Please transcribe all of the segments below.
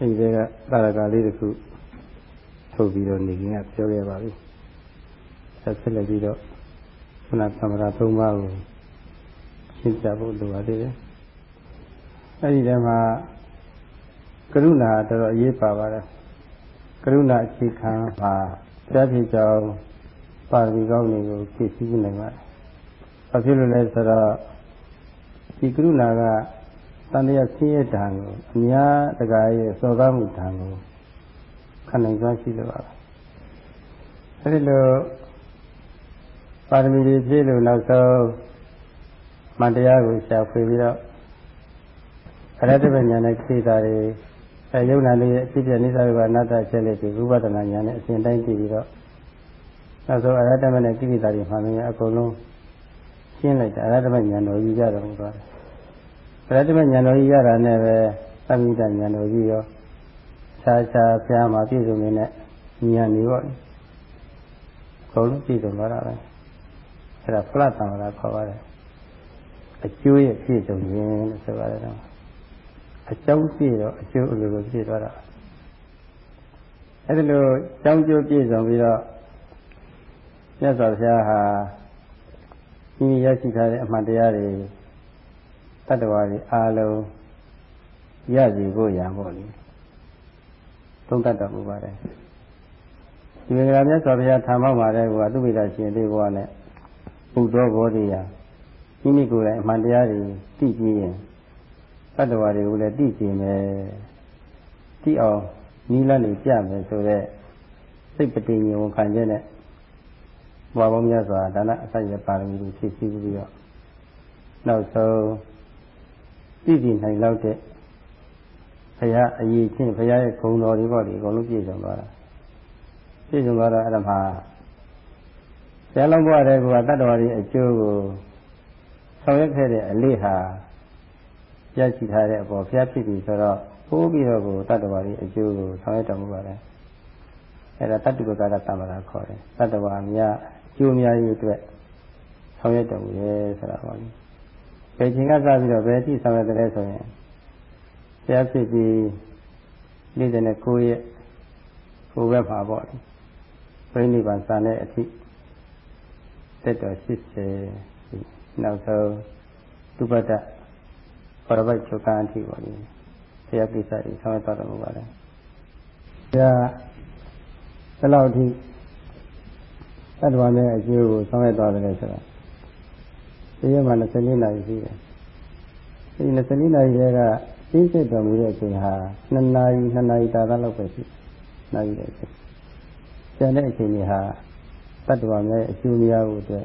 အဲဒီကသာရကလေးတစ်ခုထုတ်ပြီးတော့နေကပြောခဲ့ပါပြီဆက်ဆက်လက်ပြီးတော့ခုနသမရာ၃ပါးကိုရှင်းပြဖို့လိုပါသေးတယ်အဲဒီထဲမှာကရုဏာတော်တော်အရေးပါပါတယ်ကရုဏာအခြေခံမှာကြားဖြစ်ကြောင်းပါရမီကောင်းတွေကိုဖြည့်ဆည်းနိုင်ပါတယ်။ဘာဖြစ်လို့လဲဆိုတော့ဒီကရုဏာက တန်တရားဆင်းရဲတံကိုအများတကာရဲ့စော်ကားမှုတံကိုခံနိုင်စွမ်းရှိလို့ပါပဲ။အဲဒီလိုပါရမီတွေဖြည့်လို့နောက်ဆုံးမတရားကိုရှာဖွေပြီးတော့အရတ္တပညာနဲ့ခေတာတွေအဲယုံနာလေးရဲ့အဖြစ်ပြနိစ္စဝိအနတ္တချက်လေးတွေဝိပဿနာဉာဏ်နဲ့အစဉ်တိုင်းကြည့်ပြီးတော့နောက်ဆုံးအရတ္တမနဲ့ကိလေသာတွေမှမင်းအကုန်လုံးရှင်းလိုက်တာအရတ္တမဉာဏ်တော်ကြီးရတော်မူသွားတယ် အရတ္တမဉာဏ်တော်ကြီးရတာနဲ့ပဲသမိတဉာဏ်တော်ကြီးရောခြားခြားဖျားမှာပြည့်စုံနေတဲ့ဉာဏ်တွေပေါ့အကုန်လုံးပြည့်စုံသွားတာပဲအဲ့ဒါဖလတ်တံလာခေါ်ပါတယ်အကျိုးရဲ့ပြည့်စုံခြင်းလို့ဆိုပါတယ်တော့အကြောင်းပြည့်တော့အကျိုးအလိုလိုပြည့်သွားတာအဲ့ဒီလိုကြောင်းကျိုးပြည့်စုံပြီးတော့မြတ်စွာဘုရားဟာမိမိရရှိထားတဲ့အမှန်တရားတွေ တတ္တဝါတွေအားလုံးရစီဖို့ရံပေါ့လေသုံးတတ်တော်မူပါတယ်ဒီမင်္ဂလာမြတ်စွာဘုရားထာမောက်ပါတယ်ကွာသူမိတာရှင်သေးဘဝနဲ့ဘုဒ္ဓဘောဓိယမိမိကိုယ်တိုင်အမှန်တရားတွေသိကြည့်ရင်တတ္တဝါတွေကိုလည်းသိကြည့်မယ်သိအောင်နီးလန်းနေကြမယ်ဆိုတော့စိတ်ပတိညဝန်ခံခြင်းနဲ့ဘဝပေါင်းများစွာဒါနအစရပါရမီတွေဖြည့်ဆည်းပြီးတော့နောက်ဆုံး ပြည့်စုံနိုင်လောက်တဲ့ဘုရားအရေးချင်းဘုရားရဲ့ဂုဏ်တော်တွေပေါ့ဒီအကုန်လုံးပြည့်စုံသွားတာပြည့်စုံသွားတော့အဲ့ဒါမှာဆရာလုံးဘဝတဲ့ကတတ္တဝါတွေအကျိုးကိုဆောင်ရွက်ခဲ့တဲ့အလေးဟာရရှိထားတဲ့အပေါ်ဘုရားဖြစ်ပြီဆိုတော့ပိုးပြီးတော့ကိုတတ္တဝါတွေအကျိုးကိုဆောင်ရွက်တော်မူပါတယ်အဲ့ဒါတတ္တဝကရတမ္မာခေါ်တယ်တတ္တဝါများကျိုးများရေးအတွက်ဆောင်ရွက်တော်မူတယ်ဆိုတာပါလေ ဘယ်ချိန်ကစပြီးတော့ဘယ်အထိဆောင်ရွက်တယ်ဆိုရင်ဆရာဖြစ်ပြီး49ရက်ကိုယ်ဘက်မှာပေါ့လေဘိနိဗ္ဗာန်စံတဲ့အထိတက်တော်80နောက်ဆုံးသုဘတ္တပရပိုက်ချုပ်ကအထိပေါ့လေဆရာကိစ္စတွေဆောင်ရွက်တော်မူပါတယ်ဆရာဘယ်လောက်အထိတတ္တဝါနဲ့အကျိုးကိုဆောင်ရွက်သွားတယ်ဆိုတာ ဒီရက်မှာ24နာရီရှိတယ်ဒီ24နာရီတည်းကသိစိတ်တော်မူတဲ့အချိန်ဟာ2နာရီ2နာရီတာသာလောက်ပဲရှိနာရီတဲ့အချိန်ကျန်တဲ့အချိန်တွေဟာတတ္တဝါနဲ့အကျိုးများဖို့အတွက်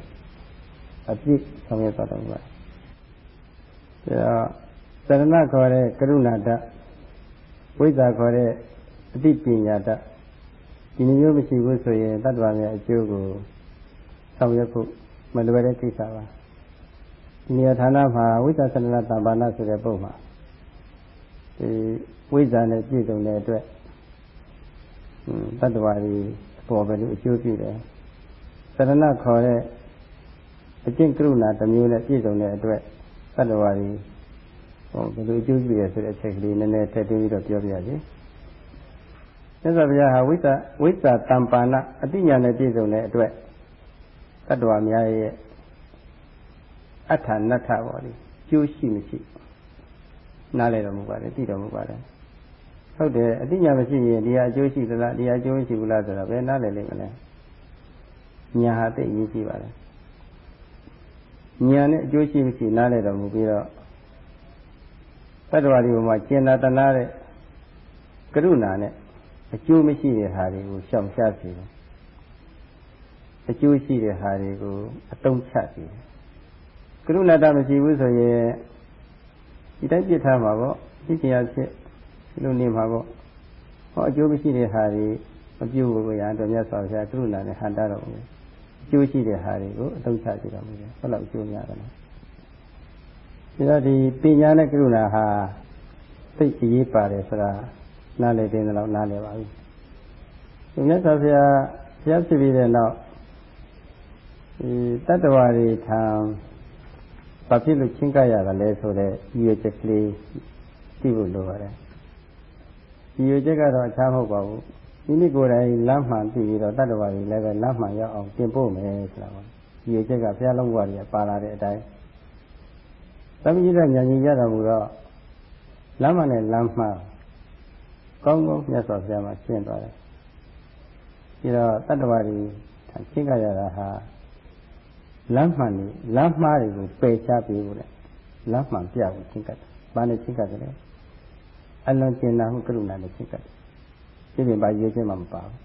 အပြည့်ဆောင်ရွက်သွားတော့ပါဒါတော့သရဏခေါ်တဲ့ကရုဏာတဝိဇ္ဇာခေါ်တဲ့အတိပညာတဒီမျိုးမရှိဘူးဆိုရင်တတ္တဝါများအကျိုးကိုဆောင်ရွက်ဖို့မလွယ်တဲ့ကိစ္စပါဒီ နေရာဌာနမှာဝိသသနတဘာနာဆိုတဲ့ပုံမှာဒီဝိဇ္ဇာနဲ့ပြည့်စုံတဲ့အတွက်တတ္တဝါတွေအပေါ်ပဲလို့အကျိုးပြုတယ်သရဏခေါ်တဲ့အကျင့်ကရုဏာတစ်မျိုးနဲ့ပြည့်စုံတဲ့အတွက်တတ္တဝါတွေဟောဘယ်လိုအကျိုးပြုရဆိုတဲ့အချက်ကလေးနည်းနည်းထည့်သွင်းပြီးတော့ပြောပြရစီမြတ်စွာဘုရားဟာဝိသဝိသတံပါဏအတိညာနဲ့ပြည့်စုံတဲ့အတွက်တတ္တဝါများရဲ့ အထာနတ္ထပါလေကျိုးရှိမရှိနားလည်တော်မူပါတယ်သိတော်မူပါတယ်ဟုတ်တယ်အတိညာမရှိရင်ဒီဟာအကျိုးရှိသလားဒီဟာအကျိုးမရှိဘူးလားဆိုတော့ဘယ်နားလည်လိမ့်မလဲညာဟာသိအရေးကြီးပါတယ်ညာနဲ့အကျိုးရှိမရှိနားလည်တော်မူပြီးတော့တတ္တဝါဒီမှာကျင်နာတနာတဲ့ကရုဏာနဲ့အကျိုးမရှိတဲ့ဟာတွေကိုရှောင်ရှားစေတယ်အကျိုးရှိတဲ့ဟာတွေကိုအတုံးချစေတယ် ကရုဏာတမရှိဘူးဆိုရင်ဒီတိုင်းပြစ်ထားမှာပေါ့သိချင်ရဖြစ်ဒီလိုနေမှာပေါ့ဟောအကျိုးမရှိတဲ့ဟာတွေမပြုတ်ဘူးရတော့မြတ်စွာဘုရားကရုဏာနဲ့ဟန်တာတော့ဘူးအကျိုးရှိတဲ့ဟာတွေကိုအတုံးချစေတော်မူတယ်ဘယ်လောက်အကျိုးများတယ်လဲဒါတော့ဒီပညာနဲ့ကရုဏာဟာသိအရေးပါတယ်ဆိုတာနားလည်တဲ့လောက်နားလည်ပါပြီ။ဒီမြတ်စွာဘုရားဘုရားဖြစ်ပြီးတဲ့နောက်ဒီတတ္တဝါတွေထံ ဘာဖြစ်လို့ချင်းကပ်ရတာလဲဆိုတော့ရည်ရွယ်ချက်ကလေးသိဖို့လိုပါတယ်။ရဒီရွေချက်ကတော့အခြားမဟုတ်ပါဘူးမိမိကိုယ်တိုင်လမ်းမှန်ပြီးပြီးတော့တတ္တဝါတွေလည်းပဲလမ်းမှန်ရောက်အောင်တင်ပို့မယ်ဆိုတာပါဒီရွေချက်ကဘုရားလုံးဘဝကြီးပါလာတဲ့အတိုင်းသမီးကြီးကညာကြီးရတော်မူတော့လမ်းမှန်နဲ့လမ်းမှန်ကောင်းကောင်းမြတ်စွာဘုရားမှာရှင်းသွားတယ်ပြီးတော့တတ္တဝါတွေရှင်းကြရတာဟာ လမ်းမှန်နေလမ်းမှားတွေကိုပယ်ချပေးဖို့လေလမ်းမှန်ပြဖို့ရှင်းကြတယ်။ဘာနဲ့ရှင်းကြတယ်လဲ။အလွန်ကျင်နာမှုကရုဏာနဲ့ရှင်းကြတယ်။ဒီပြင်ပါရေးခြင်းမှမပါဘူး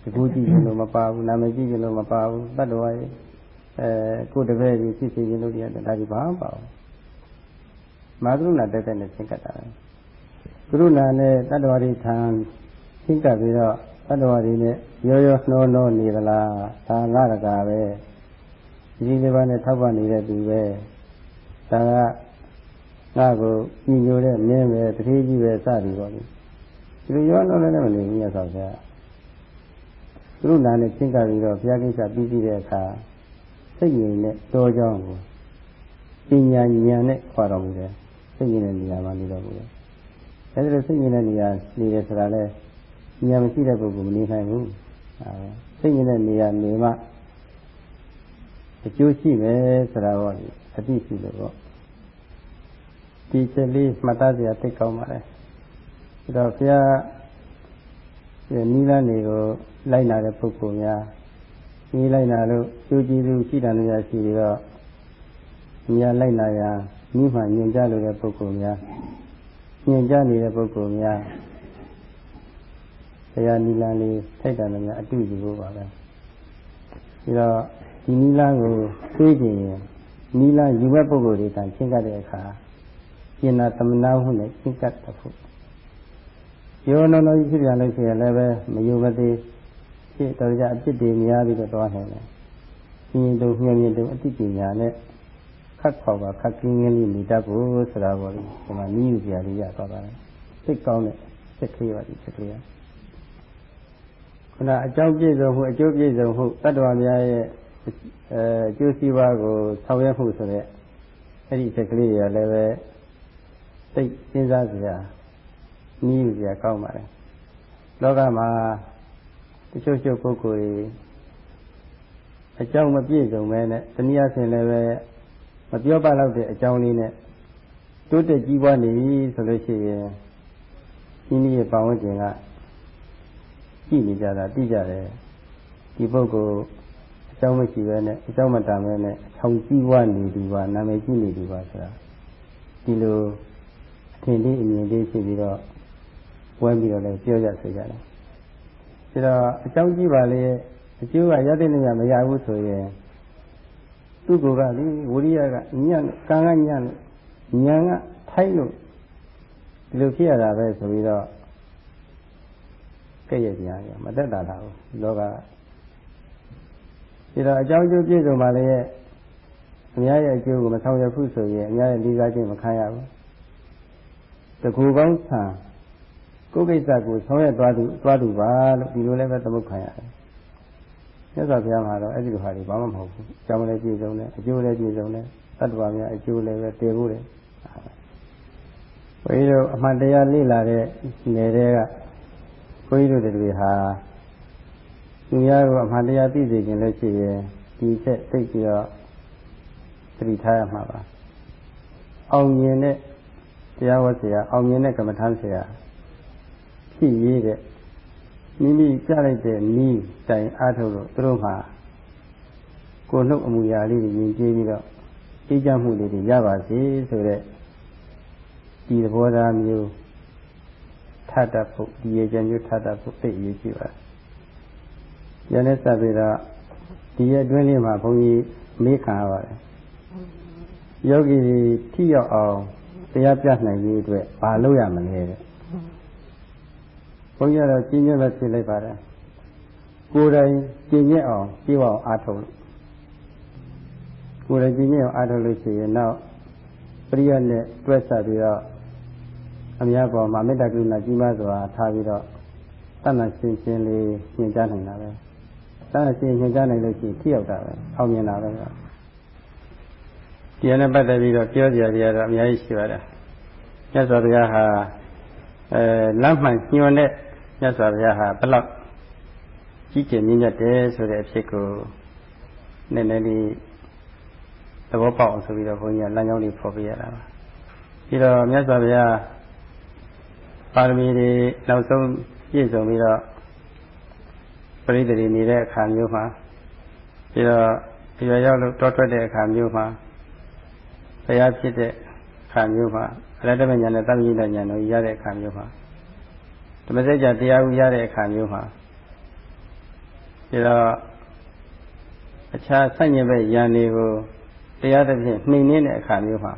။ဒီကူကြည့်ရင်လို့မပါဘူး။နာမည်ကြည့်ရင်လို့မပါဘူး။တတ္တဝါရဲ့အဲကိုယ်တပည့်ကြီးဖြစ်စေခြင်းလို့တရားဒါဒီဘာမှမပါဘူး။မာကရုဏာတက်တဲ့နဲ့ရှင်းကြတာ။ကရုဏာနဲ့တတ္တဝါတွေထံရှင်းကြပြီးတော့တ တ္တဝါတွေနဲ့ရောရောနှောနှောနေသလားဒါငါရကာပဲဒီလေးပါးနဲ့ထောက်ပံ့နေတဲ့သူပဲဒါကငါ့ကိုကြည်ညိုတဲ့မင်းပဲတတိကြီးပဲစသည်ပေါ့လေဒီလိုရောနှောလည်းမနေဘူးမြတ်စွာဘုရားကရုဏာနဲ့ချင်းကပ်ပြီးတော့ဘုရားကိစ္စပြီးပြီးတဲ့အခါစိတ်ငြိမ်တဲ့တောကြောင်းကိုပညာဉာဏ်နဲ့ခွာတော်မူတယ်စိတ်ငြိမ်တဲ့နေရာမှာနေတော်မူတယ်အဲဒီလိုစိတ်ငြိမ်တဲ့နေရာနေတယ်ဆိုတာလဲ ဉာဏ်မရှိတဲ့ပုဂ္ဂိုလ်မနေနိုင်ဘူးအဲစိတ်ငြိမ်တဲ့နေရာနေမှအကျိုးရှိမယ်ဆိုတာပေါ့အတိရှိလို့ပေါ့ဒီချက်လေးမှတ်သားစရာသိကောင်းပါလေဒါတော့ဘုရားရဲ့နိလန်းတွေကိုလိုက်နာတဲ့ပုဂ္ဂိုလ်များဒီလိုက်နာလို့ကျိုးကြည့်သူရှိတယ်များရှိပြီးတော့မြာလိုက်နာရမိမှညင်ကြလို့တဲ့ပုဂ္ဂိုလ်များညင်ကြနေတဲ့ပုဂ္ဂိုလ်များတ ရားနိလန်းလေးထိုက်တယ်များအတူယူဖို့ပါပဲပြီးတော့ဒီနိလန်းကိုသိကြရင်နိလန်းယူမဲ့ပုဂ္ဂိုလ်တွေကရှင်းကတဲ့အခါကျင်နာသမနာဟုနဲ့ရှင်းကတ်တဖို့ယောနောနောကြီးဖြစ်ပြန်လို့ရှိရင်လည်းပဲမယုံမသိဖြစ်တော်ကြအဖြစ်တွေများပြီးတော့သွားနိုင်တယ်။ရှင်တို့မြင်မြင်တို့အတိပညာနဲ့ခတ်ခေါ်ပါခတ်ကင်းကင်းလေးနေတတ်ဖို့ဆိုတာပေါ့လေဒီမှာနီးယူကြရရသွားပါတယ်။စိတ်ကောင်းတဲ့စိတ်ကလေးပါဒီစိတ်ကလေး။ ခုနအကြောင်းပြည့်စုံမှုအကျိုးပြည့်စုံမှုတတ္တဝါများရဲ့အဲအကျိုးစီးပွားကိုဆောင်ရွက်မှုဆိုတဲ့အဲ့ဒီစိတ်ကလေးတွေလည်းပဲစိတ်စဉ်းစားစရာနီးယူစရာကောင်းပါတယ်လောကမှာတချို့ချို့ပုဂ္ဂိုလ်တွေအကြောင်းမပြည့်စုံပဲနဲ့တနည်းအားဖြင့်လည်းပဲမပြောပါတော့တဲ့အကြောင်းလေးနဲ့တိုးတက်ကြီးပွားနေပြီဆိုလို့ရှိရင်ဒီနည်းရဲ့ပတ်ဝန်းကျင်က ကြည့်နေကြတာသိကြတယ်ဒီပုဂ္ဂိုလ်အကြောင်းမရှိပဲနဲ့အကြောင်းမတန်ပဲနဲ့အချောင်ကြီးပွားနေသူပါနာမည်ကြီးနေသူပါဆိုတာဒီလိုအထင်ကြီးအမြင်ကြီးရှိပြီးတော့ဝဲပြီးတော့လည်းပြောကြဆိုကြတယ်ဒါတော့အကြောင်းကြီးပါလေအကျိုးကရတဲ့နေရာမရဘူးဆိုရင်သူ့ကိုယ်ကလေဝိရိယကညံ့ကံကညံ့ဉာဏ်ကထိုက်လို့ဒီလိုဖြစ်ရတာပဲဆိုပြီးတော့ ကဲ့ရဲ့ကြရမတက်တာလားလောကဒီတော့အကြောင်းကျိုးပြည့်စုံပါလေရဲ့အများရဲ့အကျိုးကိုမဆောင်ရဘူးဆိုရင်အများရဲ့ lý စားခြင်းမခံရဘူးတကူကောင်းဆံကိုယ်ကိစ္စကိုဆောင်ရွက်သွားသူသွားသူပါလို့ဒီလိုလည်းပဲသမုတ်ခံရတယ်မြတ်စွာဘုရားမှာတော့အဲ့ဒီလိုဟာတွေဘာမှမဟုတ်ဘူးအကြောင်းလည်းပြည့်စုံတယ်အကျိုးလည်းပြည့်စုံတယ်တတ္တဝါများအကျိုးလည်းပဲတည်ဖို့တယ်ဘုရားတို့အမှန်တရားလေ့လာတဲ့နယ်တွေက ဘုန်းကြီးတို့တွေဟာသူများကိုအမှန်တရားသိစေခြင်းလို့ရှိရင်ဒီချက်သိပြီးတော့သတိထားရမှာပါအောင်မြင်တဲ့တရားဝတ်ဆရာအောင်မြင်တဲ့ကမ္မထမ်းဆရာဖြစ်ရည်တဲ့မိမိကြားလိုက်တဲ့နီးတိုင်အားထုတ်လို့သူတို့မှာကိုယ်နှုတ်အမူအရာလေးတွေယဉ်ကျေးပြီးတော့အေးချမ်းမှုလေးတွေရပါစေဆိုတဲ့ဒီသဘောထားမျိုး ထတတ်ဖို့ဒီရေချမ်းမျိုးထတတ်ဖို့သိအရေးကြီးပါတယ်။ရတဲ့စပ်ပြီးတော့ဒီရဲ့အတွင်းလေးမှာဘုန်းကြီးမေးခံရပါတယ်။ယောဂီထိရောက်အောင်တရားပြနိုင်ရေးအတွက်ဘာလုပ်ရမလဲတဲ့ဘုန်းကြီးကတော့ကျင့်ကြပဲဖြစ်လိုက်ပါတယ်ကိုယ်တိုင်ကျင့်ကြအောင်ပြေဝအောင်အားထုတ်လို့ကိုယ်တိုင်ကျင့်ကြအောင်အားထုတ်လို့ရှိရင်တော့ပရိယတ်နဲ့တွဲဆက်ပြီးတော့ အများပေါ်မှာမေတ္တာကရုဏာကြီးမားစွာထားပြီးတော့တဏ္ဍရှင်းရှင်းလေးညွှန်ကြားနိုင်တာပဲတဏ္ဍရှင်းညွှန်ကြားနိုင်လို့ရှိရင်ထိရောက်တာပဲအောင်မြင်တာပဲဒီနဲ့ပတ်သက်ပြီးတော့ပြောကြရတွေကတော့အများကြီးရှိပါတယ်မြတ်စွာဘုရားဟာအဲလမ်းမှန်ညွန်တဲ့မြတ်စွာဘုရားဟာဘလောက်ကြီးကျယ်မြင့်မြတ်တယ်ဆိုတဲ့အဖြစ်ကိုနည်းနည်းလေးသဘောပေါက်အောင်ဆိုပြီးတော့ဘုန်းကြီးကလမ်းကြောင်းလေးဖော်ပြရတာပါပြီးတော့မြတ်စွာဘုရား ပါရမီတွေနောက်ဆုံးပြည့်စုံပြီးတော့ပရိသေတွေနေတဲ့အခါမျိုးမှာပြီးတော့အရွယ်ရောက်လို့တောထွက်တဲ့အခါမျိုးမှာဘုရားဖြစ်တဲ့အခါမျိုးမှာအရတ္တမညာနဲ့တမ္ပိဋ္ဌညာတို့ရတဲ့အခါမျိုးမှာဓမ္မစကြာတရားဥရတဲ့အခါမျိုးမှာပြီးတော့အခြားဆန့်ကျင်ဘက်ယန္တွေကိုတရားသဖြင့်နှိမ်နှင်းတဲ့အခါမျိုးမှာ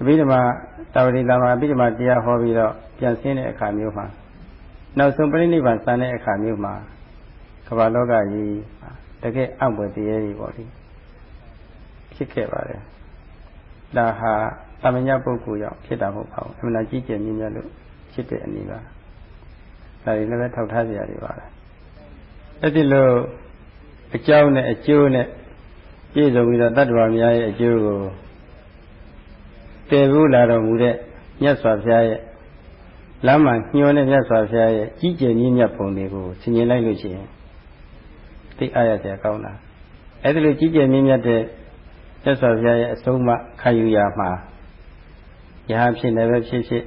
အဘိဓမ္မာတာဝတိလာမှာအဘိဓမ္မာတရားဟောပြီးတော့ပြန်ဆင်းတဲ့အခါမျိုးမှာနောက်ဆုံးပြိဋိဘံစံတဲ့အခါမျိုးမှာကမ္ဘာလောကကြီးတကယ်အံ့ဖွယ်တရားတွေပေါ့လေဖြစ်ခဲ့ပါတယ်ဒါဟာသမညာပုဂ္ဂိုလ်ရောက်ဖြစ်တာမဟုတ်ပါဘူးအမှန်ကြီးကျယ်မြင့်မြတ်လို့ဖြစ်တဲ့အနေပါဒါတွေလည်းပဲထောက်ထားကြရတယ်ပါအဲ့ဒီလိုအကြောင်းနဲ့အကျိုးနဲ့ပြည့်စုံပြီးတော့တတ္တဝါများရဲ့အကျိုးကို တည်ဘူးလာတော်မူတဲ့မြတ်စွာဘုရားရဲ့လမ်းမှညွှန်တဲ့မြတ်စွာဘုရားရဲ့ကြီးကျယ်ကြီးမြတ်ပုံတွေကိုဆင်ញင်လိုက်လို့ရှိရင်သိအားရစရာကောင်းတာအဲ့ဒီလိုကြီးကျယ်မြင့်မြတ်တဲ့မြတ်စွာဘုရားရဲ့အဆုံးအမခံယူရမှာယဟဖြစ်နေပဲဖြစ်ဖြစ်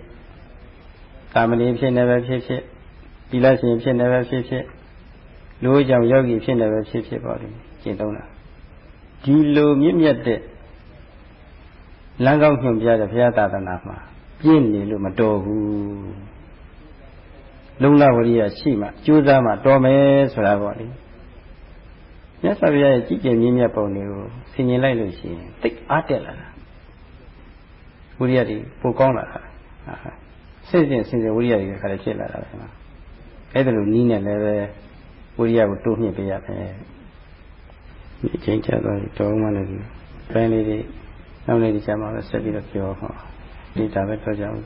တာမဏေဖြစ်နေပဲဖြစ်ဖြစ်သီလရှင်ဖြစ်နေပဲဖြစ်ဖြစ်လူ့ကြောင့်ယောဂီဖြစ်နေပဲဖြစ်ဖြစ်ပေါ့လေကျင့်သုံးတာဒီလိုမြင့်မြတ်တဲ့ လမ်းကောင်းညွှန်ပြတဲ့ဘုရားသာသနာမှာပြည့်နေလို့မတော်ဘူးလုံလဝရိယရှိမှကြိုးစားမှတော်မယ်ဆိုတာပေါ့လေမြတ်စွာဘုရားရဲ့ကြည်ကျင်မြင့်မြတ်ပုံတွေကိုဆင်ញင်လိုက်လို့ရှိရင်သိအားတက်လာတာဝိရိယတွေပိုကောင်းလာတာစိတ်စဉ်စဉ်စဉ်ဝိရိယတွေခါလည်းဖြစ်လာတာပဲမှာအဲ့ဒါလိုနီးနေလည်းပဲဝိရိယကိုတိုးမြင့်ပေးရမယ်ဒီချိန်ချတော့တော်မှလည်းဒီပိုင်းလေးတွေ နောက်လေးတွေကျမှလည်းဆက်ပြီးတော့ပြောဟောဒီတာပဲပြောကြအောင်